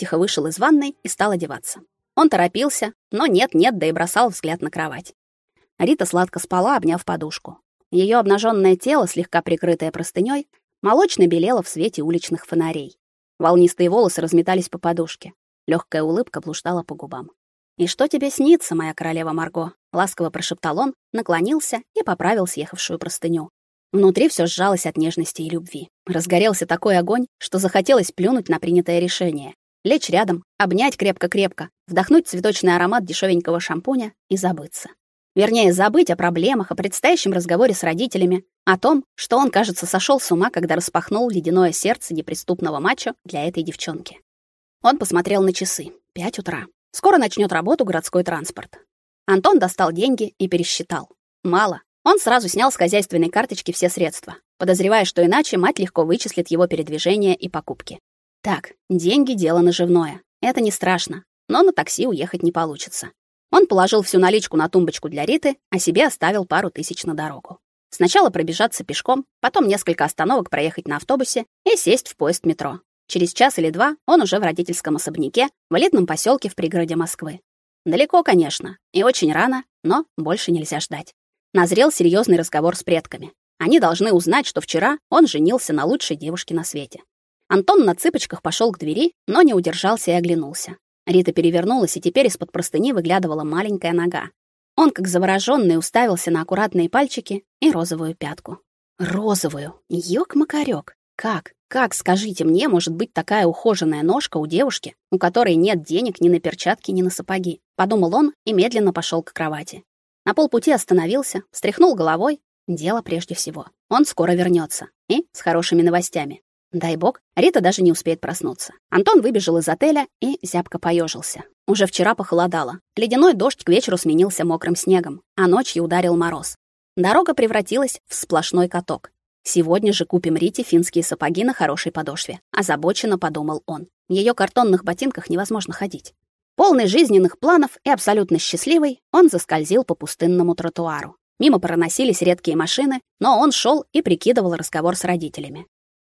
тихо вышел из ванной и стал одеваться. Он торопился, но нет-нет, да и бросал взгляд на кровать. Рита сладко спала, обняв подушку. Ее обнаженное тело, слегка прикрытое простыней, молочно белело в свете уличных фонарей. Волнистые волосы разметались по подушке. Легкая улыбка блуждала по губам. «И что тебе снится, моя королева Марго?» — ласково прошептал он, наклонился и поправил съехавшую простыню. Внутри все сжалось от нежности и любви. Разгорелся такой огонь, что захотелось плюнуть на принятое решение. Лечь рядом, обнять крепко-крепко, вдохнуть цветочный аромат дешевенького шампуня и забыться. Вернее, забыть о проблемах, о предстоящем разговоре с родителями, о том, что он, кажется, сошел с ума, когда распахнул ледяное сердце неприступного мачо для этой девчонки. Он посмотрел на часы. Пять утра. Скоро начнет работу городской транспорт. Антон достал деньги и пересчитал. Мало. Он сразу снял с хозяйственной карточки все средства, подозревая, что иначе мать легко вычислит его передвижения и покупки. Так, деньги дело наживное. Это не страшно, но на такси уехать не получится. Он положил всю наличку на тумбочку для Риты, а себе оставил пару тысяч на дорогу. Сначала пробежаться пешком, потом несколько остановок проехать на автобусе и сесть в поезд метро. Через час или два он уже в родительском особняке в элитном поселке в пригороде Москвы. Далеко, конечно, и очень рано, но больше нельзя ждать. Назрел серьезный разговор с предками. Они должны узнать, что вчера он женился на лучшей девушке на свете. Антон на цыпочках пошел к двери, но не удержался и оглянулся. Рита перевернулась, и теперь из-под простыни выглядывала маленькая нога. Он, как заворожённый, уставился на аккуратные пальчики и розовую пятку. Розовую. Ёк-макарёк. Как? Как, скажите мне, может быть такая ухоженная ножка у девушки, у которой нет денег ни на перчатки, ни на сапоги? Подумал он и медленно пошел к кровати. На полпути остановился, встряхнул головой. Дело прежде всего. Он скоро вернется И с хорошими новостями. Дай бог, Рита даже не успеет проснуться. Антон выбежал из отеля и зябко поежился. Уже вчера похолодало. Ледяной дождь к вечеру сменился мокрым снегом, а ночью ударил мороз. Дорога превратилась в сплошной каток. Сегодня же купим Рите финские сапоги на хорошей подошве, озабоченно подумал он. В её картонных ботинках невозможно ходить. Полный жизненных планов и абсолютно счастливый, он заскользил по пустынному тротуару. Мимо проносились редкие машины, но он шел и прикидывал разговор с родителями.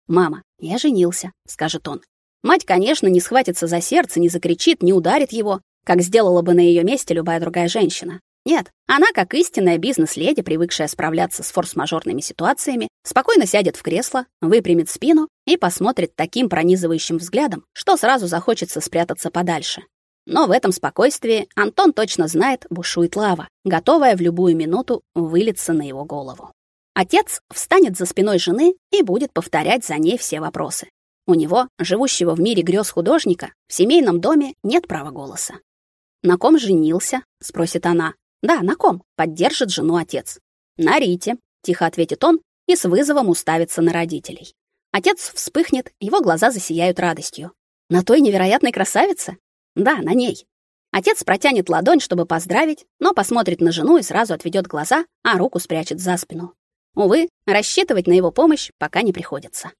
«Мама, я женился», — скажет он. Мать, конечно, не схватится за сердце, не закричит, не ударит его, как сделала бы на ее месте любая другая женщина. Нет, она, как истинная бизнес-леди, привыкшая справляться с форс-мажорными ситуациями, спокойно сядет в кресло, выпрямит спину и посмотрит таким пронизывающим взглядом, что сразу захочется спрятаться подальше. Но в этом спокойствии Антон точно знает, бушует лава, готовая в любую минуту вылиться на его голову. Отец встанет за спиной жены и будет повторять за ней все вопросы. У него, живущего в мире грез художника, в семейном доме нет права голоса. «На ком женился?» — спросит она. «Да, на ком?» — поддержит жену отец. «На Рите», — тихо ответит он и с вызовом уставится на родителей. Отец вспыхнет, его глаза засияют радостью. «На той невероятной красавице?» «Да, на ней». Отец протянет ладонь, чтобы поздравить, но посмотрит на жену и сразу отведет глаза, а руку спрячет за спину. Увы, рассчитывать на его помощь пока не приходится.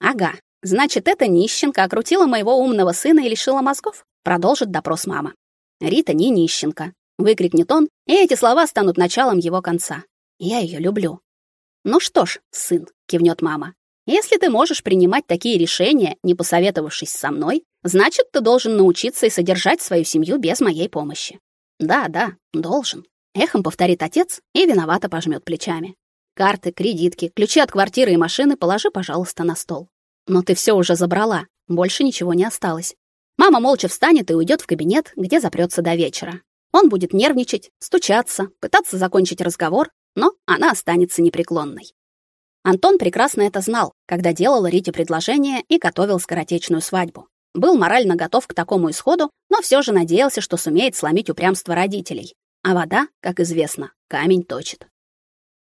Ага, значит, эта нищенка окрутила моего умного сына и лишила мозгов? Продолжит допрос мама. Рита не нищенка, выкрикнет он, и эти слова станут началом его конца. Я ее люблю. Ну что ж, сын, кивнет мама. Если ты можешь принимать такие решения, не посоветовавшись со мной, значит, ты должен научиться и содержать свою семью без моей помощи. Да, да, должен. Эхом повторит отец и виновато пожмет плечами. Карты, кредитки, ключи от квартиры и машины положи, пожалуйста, на стол. Но ты все уже забрала, больше ничего не осталось. Мама молча встанет и уйдет в кабинет, где запрется до вечера. Он будет нервничать, стучаться, пытаться закончить разговор, но она останется непреклонной. Антон прекрасно это знал, когда делал Рите предложение и готовил скоротечную свадьбу. Был морально готов к такому исходу, но все же надеялся, что сумеет сломить упрямство родителей. А вода, как известно, камень точит.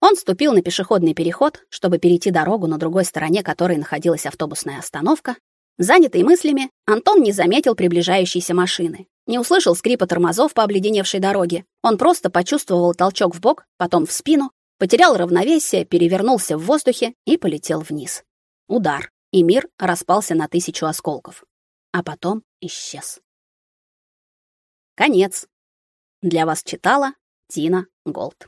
Он ступил на пешеходный переход, чтобы перейти дорогу, на другой стороне которой находилась автобусная остановка. Занятый мыслями, Антон не заметил приближающейся машины, не услышал скрипа тормозов по обледеневшей дороге. Он просто почувствовал толчок в бок, потом в спину, потерял равновесие, перевернулся в воздухе и полетел вниз. Удар, и мир распался на тысячу осколков, а потом исчез. Конец. Для вас читала Тина Голд.